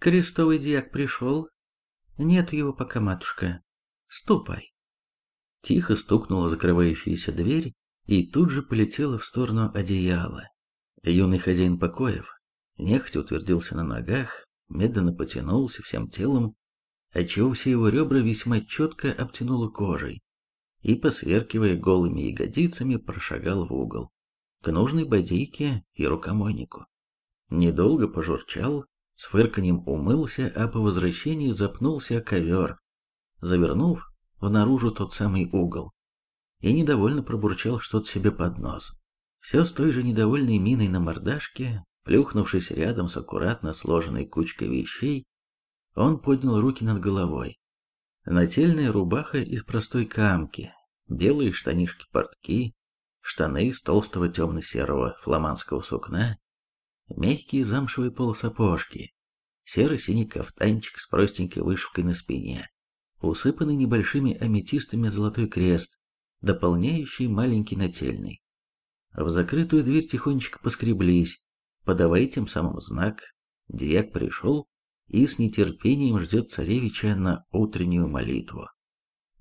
Крестовый дьяк пришел? Нет его пока, матушка. Ступай. Тихо стукнула закрывающаяся дверь, и тут же полетела в сторону одеяла. Юный хозяин покоев нехотя утвердился на ногах, медленно потянулся всем телом, отчего все его ребра весьма четко обтянуло кожей, и, посверкивая голыми ягодицами, прошагал в угол, к нужной бодейке и рукомойнику. Недолго пожурчал, с фырканьем умылся, а по возвращении запнулся ковер, завернув в наружу тот самый угол, и недовольно пробурчал что-то себе под нос. Все с той же недовольной миной на мордашке, плюхнувшись рядом с аккуратно сложенной кучкой вещей, он поднял руки над головой. Нательная рубаха из простой камки, белые штанишки-портки, штаны из толстого темно-серого фламандского сукна, мягкие замшевые полусапожки, серо-синий кафтанчик с простенькой вышивкой на спине, усыпанный небольшими аметистами золотой крест, дополняющий маленький нательный. В закрытую дверь тихонечко поскреблись, подавая тем самым знак. Дьяк пришел и с нетерпением ждет царевича на утреннюю молитву.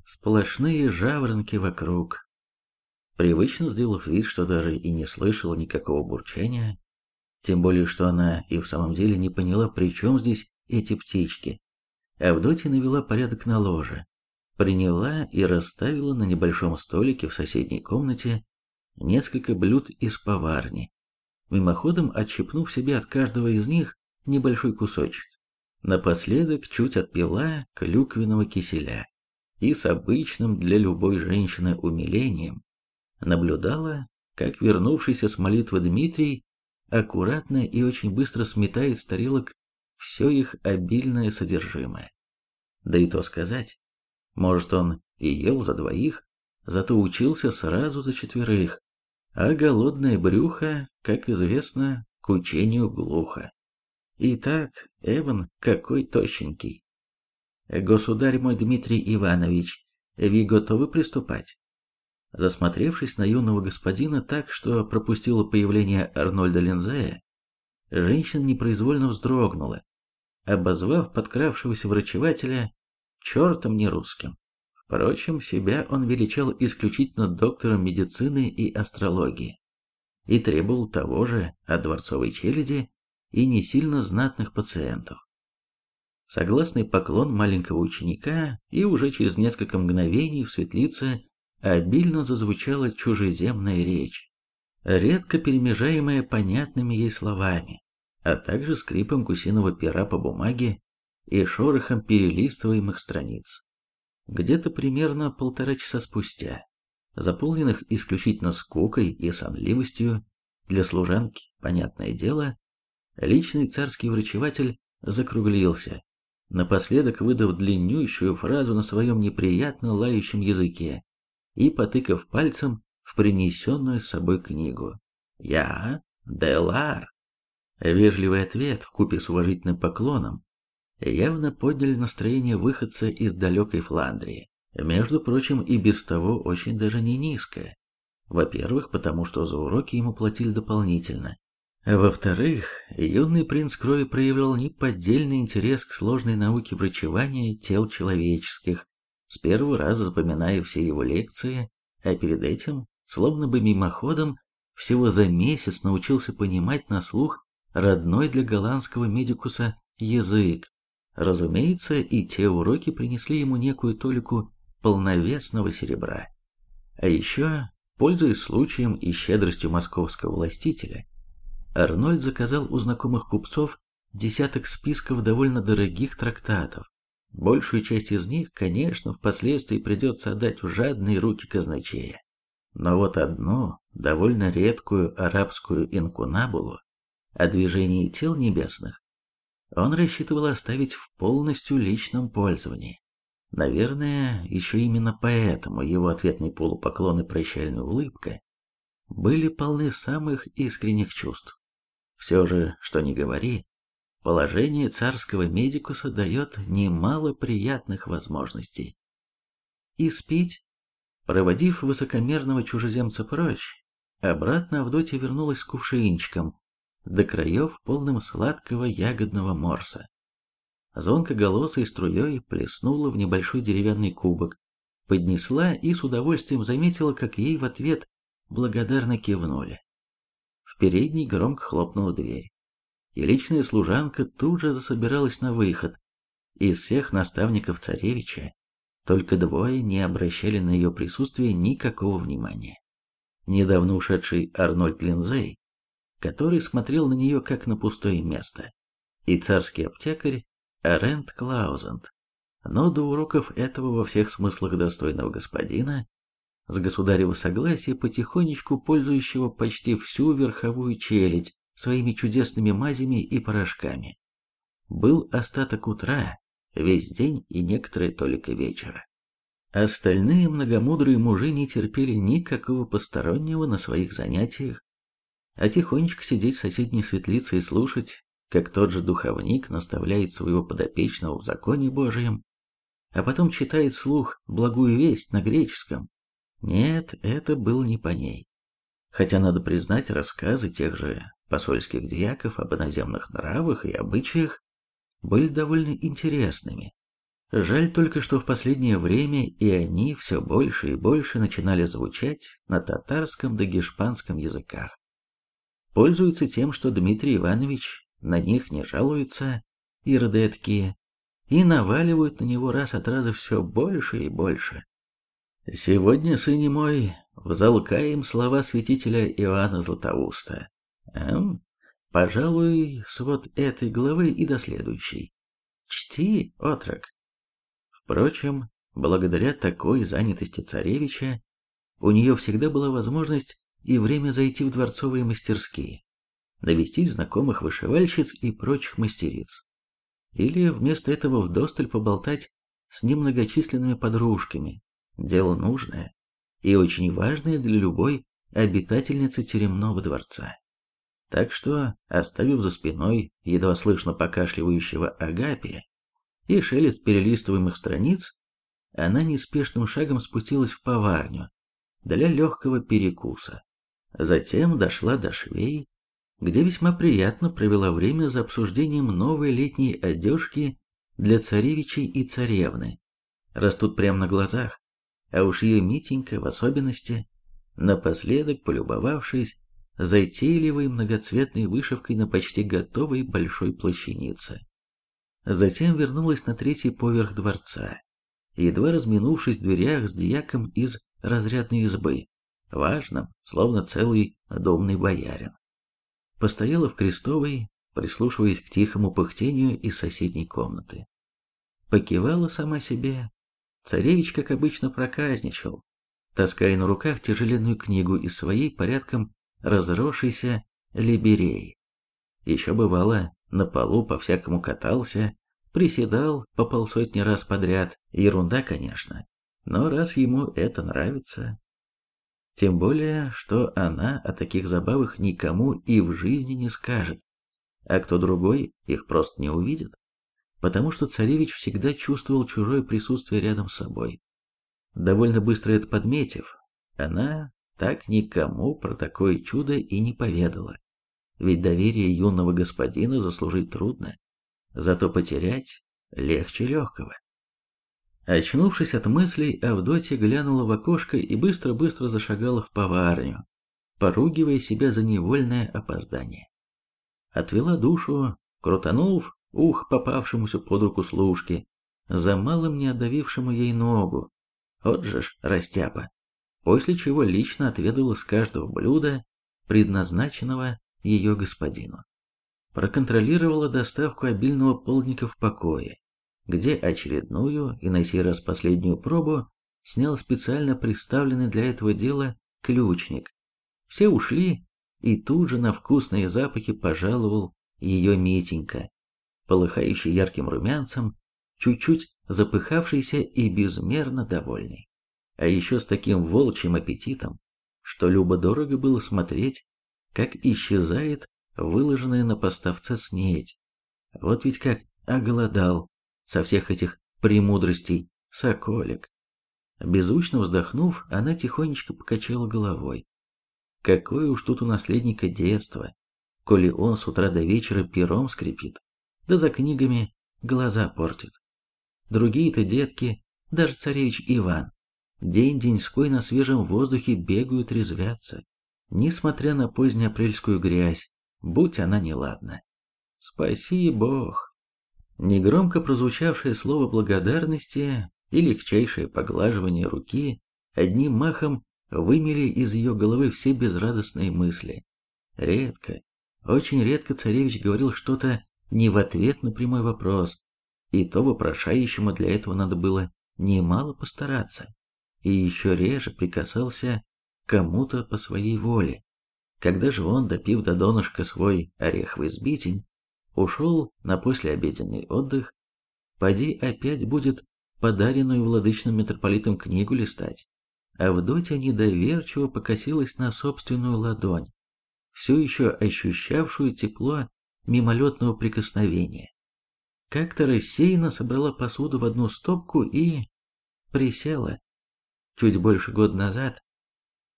Сплошные жаворонки вокруг. Привычно сделав вид, что даже и не слышала никакого бурчания, тем более, что она и в самом деле не поняла, при чем здесь эти птички. Авдотья навела порядок на ложе, приняла и расставила на небольшом столике в соседней комнате несколько блюд из поварни, мимоходом отщипнув себе от каждого из них небольшой кусочек. Напоследок чуть отпила клюквенного киселя и с обычным для любой женщины умилением наблюдала, как вернувшийся с молитвы Дмитрий аккуратно и очень быстро сметает с тарелок все их обильное содержимое. Да и то сказать, может он и ел за двоих, зато учился сразу за четверых, а голодное брюхо, как известно, к учению глухо. Итак, Эван какой тощенький. Государь мой Дмитрий Иванович, вы готовы приступать? Засмотревшись на юного господина так, что пропустила появление Арнольда Лензея, женщина непроизвольно вздрогнула, обозвав подкравшегося врачевателя чертом не русским. Впрочем, себя он величал исключительно доктором медицины и астрологии и требовал того же от дворцовой челяди и не сильно знатных пациентов. Согласный поклон маленького ученика, и уже через несколько мгновений в светлице обильно зазвучала чужеземная речь, редко перемежаемая понятными ей словами, а также скрипом гусиного пера по бумаге и шорохом перелистываемых страниц. Где-то примерно полтора часа спустя, заполненных исключительно скукой и сонливостью, для служанки, понятное дело, личный царский врачеватель закруглился, напоследок выдав длиннющую фразу на своем неприятно лающем языке и потыкав пальцем в принесенную с собой книгу. «Я Делар». Вежливый ответ в купе с уважительным поклоном явно подняли настроение выходца из далекой Фландрии. Между прочим, и без того очень даже не низкое. Во-первых, потому что за уроки ему платили дополнительно. Во-вторых, юный принц крови проявлял неподдельный интерес к сложной науке врачевания тел человеческих, с первого раза запоминая все его лекции, а перед этим, словно бы мимоходом, всего за месяц научился понимать на слух родной для голландского медикуса язык. Разумеется, и те уроки принесли ему некую толику полновесного серебра. А еще, пользуясь случаем и щедростью московского властителя, Арнольд заказал у знакомых купцов десяток списков довольно дорогих трактатов, Большую часть из них, конечно, впоследствии придется отдать в жадные руки казначея. Но вот одну, довольно редкую арабскую инкунабулу о движении тел небесных он рассчитывал оставить в полностью личном пользовании. Наверное, еще именно поэтому его ответный полупоклон и прощальная улыбка были полны самых искренних чувств. Все же, что ни говори, положение царского медикуса дает немало приятных возможностей. И спить, проводив высокомерного чужеземца прочь, обратно Авдотья вернулась с кувшинчиком, до краев полным сладкого ягодного морса. звонкоголосой струей плеснула в небольшой деревянный кубок, поднесла и с удовольствием заметила, как ей в ответ благодарно кивнули. В передней громко хлопнула дверь, и личная служанка тут же засобиралась на выход. Из всех наставников царевича только двое не обращали на ее присутствие никакого внимания. Недавно ушедший Арнольд Линзей, который смотрел на нее как на пустое место, и царский аптекарь Рент Клаузент. Но до уроков этого во всех смыслах достойного господина, с государева согласия потихонечку пользующего почти всю верховую челядь своими чудесными мазями и порошками, был остаток утра, весь день и некоторые только вечера. Остальные многомудрые мужи не терпели никакого постороннего на своих занятиях, а тихонечко сидеть в соседней светлице и слушать, как тот же духовник наставляет своего подопечного в законе Божьем, а потом читает вслух благую весть на греческом. Нет, это был не по ней. Хотя, надо признать, рассказы тех же посольских дьяков об иноземных нравах и обычаях были довольно интересными. Жаль только, что в последнее время и они все больше и больше начинали звучать на татарском да гешпанском языках. Пользуются тем, что Дмитрий Иванович на них не жалуется, иродеткие, и наваливают на него раз от раза все больше и больше. Сегодня, сыне мой, взалкаем слова святителя Иоанна Златоуста. Эм, пожалуй, с вот этой главы и до следующей. Чти, отрок. Впрочем, благодаря такой занятости царевича, у нее всегда была возможность и время зайти в дворцовые мастерские, навестить знакомых вышивальщиц и прочих мастериц. Или вместо этого вдосталь поболтать с немногочисленными подружками. Дело нужное и очень важное для любой обитательницы теремного дворца. Так что, оставив за спиной едва слышно покашливающего Агапия и шелест перелистываемых страниц, она неспешным шагом спустилась в поварню для легкого перекуса. Затем дошла до швей, где весьма приятно провела время за обсуждением новой летней одежки для царевичей и царевны. Растут прямо на глазах, а уж ее Митенька в особенности, напоследок полюбовавшись затейливой многоцветной вышивкой на почти готовой большой плащанице. Затем вернулась на третий поверх дворца, едва разминувшись в дверях с дьяком из разрядной избы, важным, словно целый домный боярин постояла в крестовой, прислушиваясь к тихому пыхтению из соседней комнаты. Покивала сама себе. Царевич, как обычно, проказничал, таская на руках тяжеленную книгу из своей порядком разросшейся либереи. Еще бывало, на полу по-всякому катался, приседал по полсотни раз подряд. Ерунда, конечно, но раз ему это нравится, тем более, что она о таких забавах никому и в жизни не скажет, а кто другой их просто не увидит, потому что царевич всегда чувствовал чужое присутствие рядом с собой. Довольно быстро это подметив, она так никому про такое чудо и не поведала. Ведь доверие юного господина заслужить трудно, зато потерять легче легкого. Очнувшись от мыслей, Авдотья глянула в окошко и быстро-быстро зашагала в поварню, поругивая себя за невольное опоздание. Отвела душу, крутанув ух попавшемуся под руку служке, за малым не отдавившему ей ногу, вот же ж растяпа, после чего лично отведала с каждого блюда, предназначенного ее господину. Проконтролировала доставку обильного полдника в покое, где очередную и на сей раз последнюю пробу снял специально приставленный для этого дела ключник. Все ушли, и тут же на вкусные запахи пожаловал ее Митенька, полыхающий ярким румянцем, чуть-чуть запыхавшийся и безмерно довольный. А еще с таким волчьим аппетитом, что любо-дорого было смотреть, как исчезает выложенная на поставце снедь. Вот ведь как оголодал, со всех этих премудростей, соколик. Беззвучно вздохнув, она тихонечко покачала головой. Какое уж тут у наследника детство, коли он с утра до вечера пером скрипит, да за книгами глаза портит. Другие-то детки, даже царевич Иван, день-деньской на свежем воздухе бегают, резвятся, несмотря на позднеапрельскую грязь, будь она неладна. Спаси Бог! Негромко прозвучавшее слово благодарности и легчайшее поглаживание руки одним махом вымели из ее головы все безрадостные мысли. Редко, очень редко царевич говорил что-то не в ответ на прямой вопрос, и то вопрошающему для этого надо было немало постараться, и еще реже прикасался кому-то по своей воле. Когда же он, допив до донышка свой ореховый сбитень, ушел на послеобеденный отдых, поди опять будет подаренную владычным митрополитом книгу листать. Авдотья недоверчиво покосилась на собственную ладонь, все еще ощущавшую тепло мимолетного прикосновения. Как-то рассеянно собрала посуду в одну стопку и... присела. Чуть больше года назад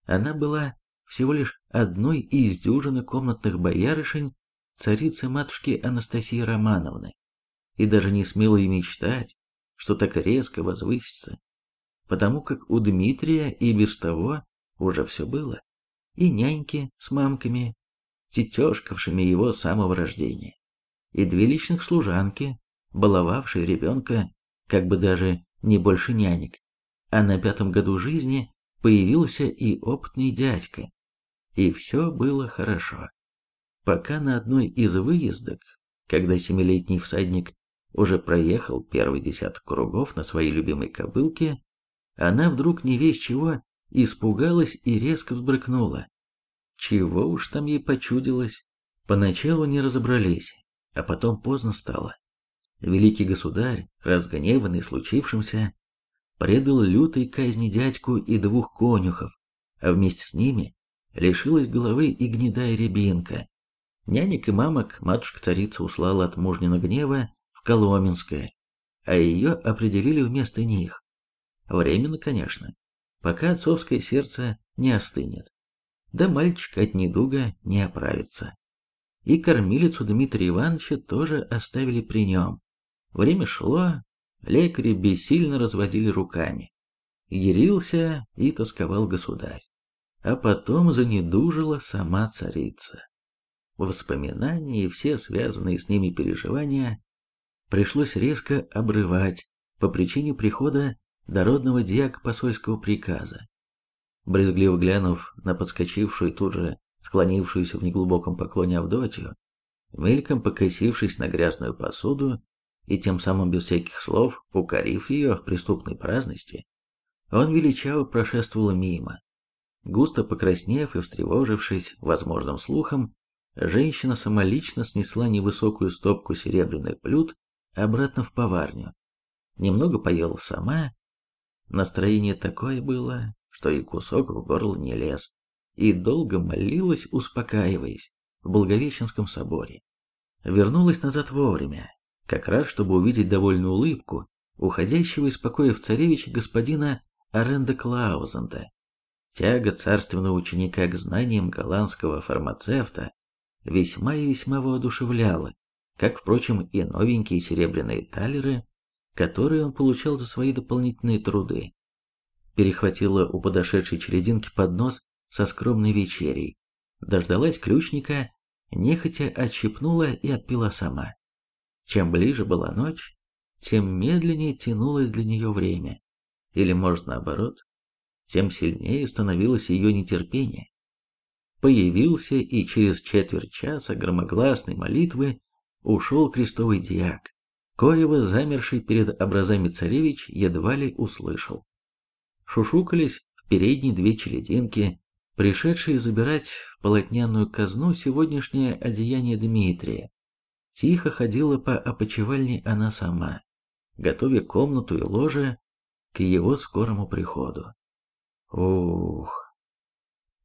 она была всего лишь одной из дюжины комнатных боярышень царицы-матушки Анастасии Романовны, и даже не смела и мечтать, что так резко возвысится, потому как у Дмитрия и без того уже все было, и няньки с мамками, тетешкавшими его с самого рождения, и две личных служанки, баловавшие ребенка, как бы даже не больше нянек, а на пятом году жизни появился и опытный дядька, и все было хорошо. Пока на одной из выездок, когда семилетний всадник уже проехал первый десяток кругов на своей любимой кобылке, она вдруг не весь чего испугалась и резко взбрыкнула. Чего уж там ей почудилось, поначалу не разобрались, а потом поздно стало. Великий государь, разгневанный случившимся, предал лютой казни дядьку и двух конюхов, а вместе с ними лишилась головы и гнедая рябинка. Нянек и мамок матушка-царица услала от мужнина гнева Коломенская, а ее определили вместо них. Временно, конечно, пока отцовское сердце не остынет. Да мальчик от недуга не оправится. И кормилицу Дмитрия Ивановича тоже оставили при нем. Время шло, лекари бессильно разводили руками. Ярился и тосковал государь. А потом занедужила сама царица. Воспоминания и все связанные с ними переживания пришлось резко обрывать по причине прихода дородного диака посольского приказа. Брезгливо глянув на подскочившую тут же склонившуюся в неглубоком поклоне Авдотью, мельком покосившись на грязную посуду и тем самым без всяких слов укорив ее в преступной праздности, он величаво прошествовал мимо. Густо покраснев и встревожившись возможным слухом, женщина самолично снесла невысокую стопку серебряных блюд обратно в поварню. Немного поела сама. Настроение такое было, что и кусок в горло не лез. И долго молилась, успокаиваясь, в Благовещенском соборе. Вернулась назад вовремя, как раз чтобы увидеть довольную улыбку уходящего из покоя в царевич господина Аренда Клаузенда. Тяга царственного ученика к знаниям голландского фармацевта весьма и весьма воодушевляла как, впрочем, и новенькие серебряные талеры, которые он получал за свои дополнительные труды. Перехватила у подошедшей черединки поднос со скромной вечерей, дождалась ключника, нехотя отщипнула и отпила сама. Чем ближе была ночь, тем медленнее тянулось для нее время. Или, может, наоборот, тем сильнее становилось ее нетерпение. Появился и через четверть часа громогласной молитвы ушел крестовый диак, коего замерший перед образами царевич едва ли услышал. Шушукались в передней две черединки, пришедшие забирать в полотняную казну сегодняшнее одеяние Дмитрия. Тихо ходила по опочивальне она сама, готовя комнату и ложе к его скорому приходу. Ух!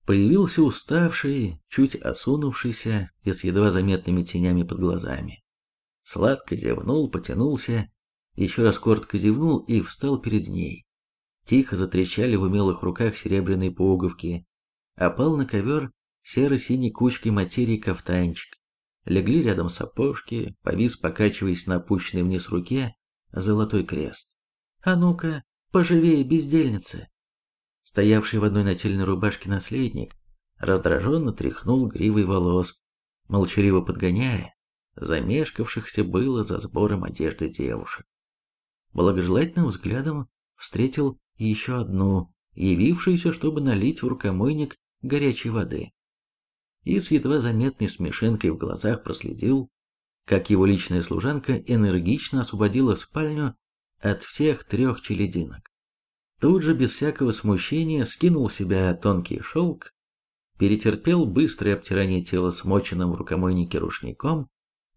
Появился уставший, чуть осунувшийся и с едва заметными тенями под глазами. Сладко зевнул, потянулся, еще раз коротко зевнул и встал перед ней. Тихо затрещали в умелых руках серебряные пуговки, опал на ковер серо-синей кучкой материи кафтанчик, Легли рядом сапожки, повис, покачиваясь на опущенной вниз руке, золотой крест. «А ну-ка, поживее, бездельница!» Стоявший в одной нательной рубашке наследник раздраженно тряхнул гривой волос, молчаливо подгоняя замешкавшихся было за сбором одежды девушек. Благожелательным взглядом встретил еще одну, явившуюся, чтобы налить в рукомойник горячей воды. И с едва заметной смешинкой в глазах проследил, как его личная служанка энергично освободила спальню от всех трех челединок. Тут же без всякого смущения скинул себя тонкий шелк, перетерпел быстрое обтирание тела смоченным в рукомойнике рушником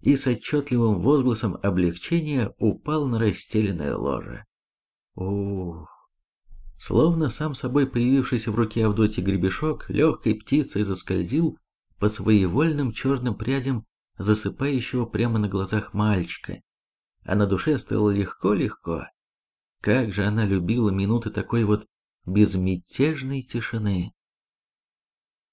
и с отчетливым возгласом облегчения упал на расстеленное ложе. Ух! Словно сам собой появившийся в руке Авдотьи гребешок легкой птицей заскользил по своевольным черным прядям засыпающего прямо на глазах мальчика, а на душе стало легко-легко. Как же она любила минуты такой вот безмятежной тишины.